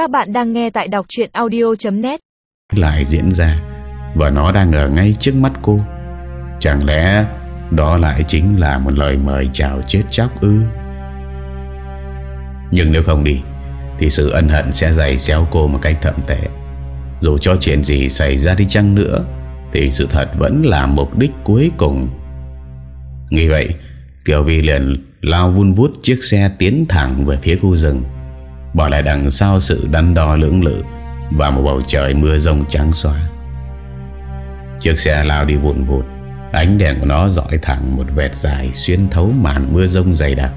Các bạn đang nghe tại đọc chuyện audio.net lại diễn ra và nó đang ở ngay trước mắt cô. Chẳng lẽ đó lại chính là một lời mời chào chết chóc ư? Nhưng nếu không đi thì sự ân hận sẽ dày xéo cô một cách thậm tệ. Dù cho chuyện gì xảy ra đi chăng nữa thì sự thật vẫn là mục đích cuối cùng. Nghĩ vậy, Kiều Vi liền lao vun vút chiếc xe tiến thẳng về phía khu rừng. Bỏ lại đằng sau sự đắn đo lưỡng lự Và một bầu trời mưa rông trắng xóa. Chiếc xe lao đi vụn vụt, Ánh đèn của nó dõi thẳng một vẹt dài Xuyên thấu màn mưa rông dày đặc.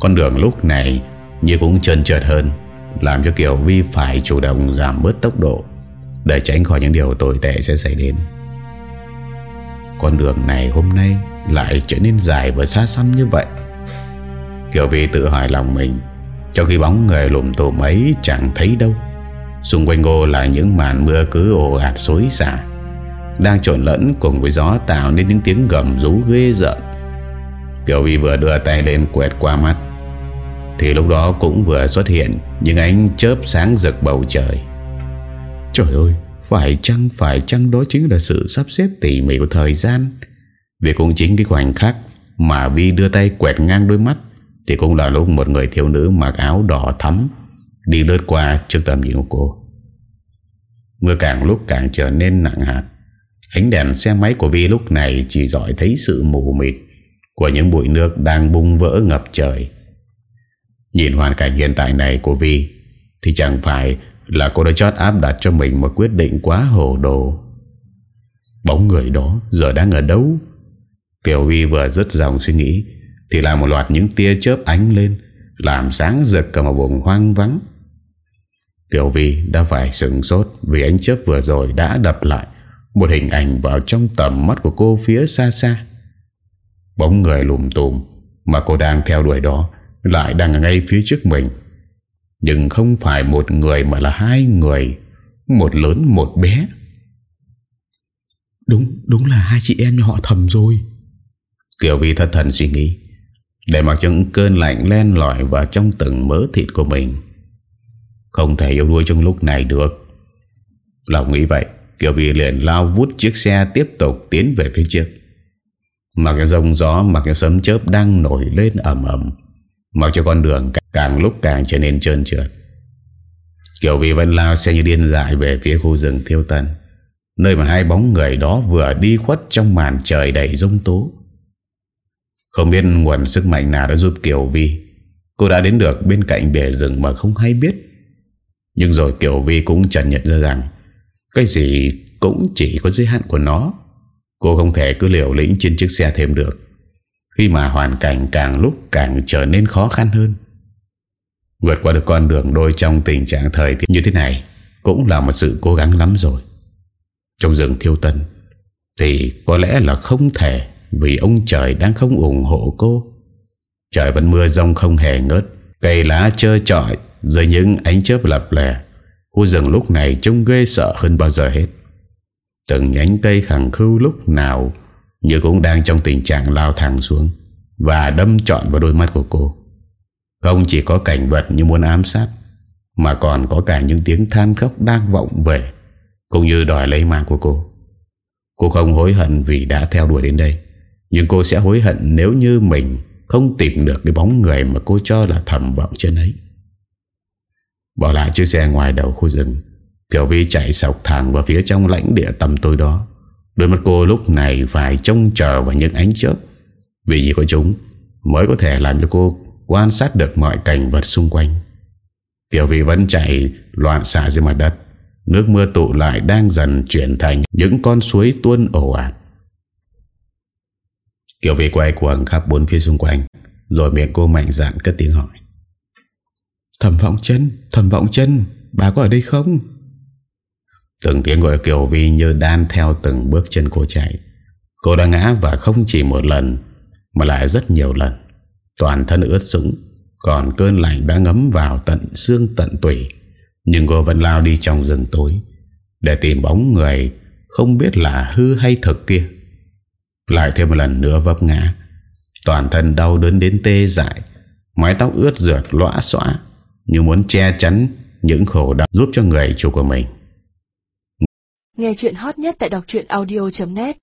Con đường lúc này Như cũng trơn trượt hơn, Làm cho Kiều Vi phải chủ động giảm bớt tốc độ Để tránh khỏi những điều tồi tệ sẽ xảy đến. Con đường này hôm nay Lại trở nên dài và xa xăm như vậy. Kiều Vi tự hỏi lòng mình trong khi bóng người lùm tùm ấy chẳng thấy đâu. Xung quanh cô là những màn mưa cứ ồ ạt xối xả. Đang trộn lẫn cùng với gió tạo nên những tiếng gầm rú ghê giận Tiểu Vi vừa đưa tay lên quẹt qua mắt. Thì lúc đó cũng vừa xuất hiện Những ánh chớp sáng rực bầu trời. Trời ơi, Phải chăng phải chăng đó chính là sự sắp xếp tỉ mỉ của thời gian? Vì cũng chính cái khoảnh khắc Mà Vi đưa tay quẹt ngang đôi mắt thì cũng là lúc một người thiếu nữ mặc áo đỏ thắm Đi lướt qua trước tầm nhìn của cô. Mưa càng lúc càng trở nên nặng hạt. Ánh đèn xe máy của Vi lúc này chỉ dõi thấy sự mù mịt Của những bụi nước đang bung vỡ ngập trời. Nhìn hoàn cảnh hiện tại này của Vi, Thì chẳng phải là cô đã chót áp đặt cho mình một quyết định quá hồ đồ. Bóng người đó giờ đang ở đâu? Kiều Vi vừa dứt dòng suy nghĩ thì là một loạt những tia chớp ánh lên Làm sáng rực cả một vùng hoang vắng. Kiều Vi đã phải sừng sốt Vì ánh chớp vừa rồi đã đập lại Một hình ảnh vào trong tầm mắt của cô phía xa xa. Bóng người lùm tùm Mà cô đang theo đuổi đó Lại đang ngay phía trước mình. Nhưng không phải một người Mà là hai người Một lớn một bé. Đúng đúng là hai chị em họ thầm rồi. Kiều Vi thất thần suy nghĩ để mặc cho những cơn lạnh len lỏi vào trong từng mớ thịt của mình. Không thể yếu đuôi trong lúc này được. Lòng nghĩ vậy, Kiều Vy liền lao vút chiếc xe tiếp tục tiến về phía trước. Mặc cho rông gió, Mặc cho sấm chớp đang nổi lên ẩm ẩm Mặc cho con đường càng lúc càng trở nên trơn trượt. Kiều Vy vẫn lao xe như điên dại về phía khu rừng thiêu tần Nơi mà hai bóng người đó vừa đi khuất trong màn trời đầy rông tố không biết nguồn sức mạnh nào đã giúp Kiều Vi. Cô đã đến được bên cạnh bể rừng mà không hay biết. Nhưng rồi Kiều Vi cũng chẳng nhận ra rằng, Cái gì cũng chỉ có giới hạn của nó. Cô không thể cứ liều lĩnh trên chiếc xe thêm được. Khi mà hoàn cảnh càng lúc càng trở nên khó khăn hơn. Vượt qua được con đường đôi trong tình trạng thời tiết như thế này Cũng là một sự cố gắng lắm rồi. Trong rừng thiêu tân Thì có lẽ là không thể vì ông trời đang không ủng hộ cô. Trời vẫn mưa rông không hề ngớt, Cây lá trơ trọi rồi những ánh chớp lập lè. Khu rừng lúc này trông ghê sợ hơn bao giờ hết. Từng nhánh cây khẳng khưu lúc nào Như cũng đang trong tình trạng lao thẳng xuống Và đâm trọn vào đôi mắt của cô. Không chỉ có cảnh vật như muốn ám sát, Mà còn có cả những tiếng than khóc đang vọng về, Cũng như đòi lấy mạng của cô. Cô không hối hận vì đã theo đuổi đến đây nhưng cô sẽ hối hận nếu như mình Không tìm được cái bóng người Mà cô cho là thầm vọng trên ấy. Bỏ lại chiếc xe ngoài đầu khu rừng Tiểu Vi chạy sọc thẳng vào phía trong lãnh địa tầm tối đó. Đôi mắt cô lúc này phải trông chờ vào những ánh chớp. Vì chỉ có chúng Mới có thể làm cho cô quan sát được mọi cảnh vật xung quanh. Tiểu Vi vẫn chạy loạn xạ dưới mặt đất. Nước mưa tụ lại đang dần chuyển thành những con suối tuôn ổ ạt. Kiều Vi quay cuồng khắp bốn phía xung quanh, Rồi miệng cô mạnh dạn cất tiếng hỏi. Thầm vọng chân Thầm vọng chân, Bà có ở đây không? Từng tiếng gọi Kiều Vi như đan theo từng bước chân cô chạy. Cô đã ngã và không chỉ một lần, Mà lại rất nhiều lần. Toàn thân ướt sũng, Còn cơn lạnh đã ngấm vào tận xương tận tủy. Nhưng cô vẫn lao đi trong rừng tối, Để tìm bóng người Không biết là hư hay thực kia lại thêm một lần nữa vấp ngã. Toàn thân đau đớn đến tê dại. Mái tóc ướt rượt, lõa xóa Như muốn che chắn những khổ đau giúp cho người chủ của mình. Nghe chuyện hot nhất tại đọc audio.net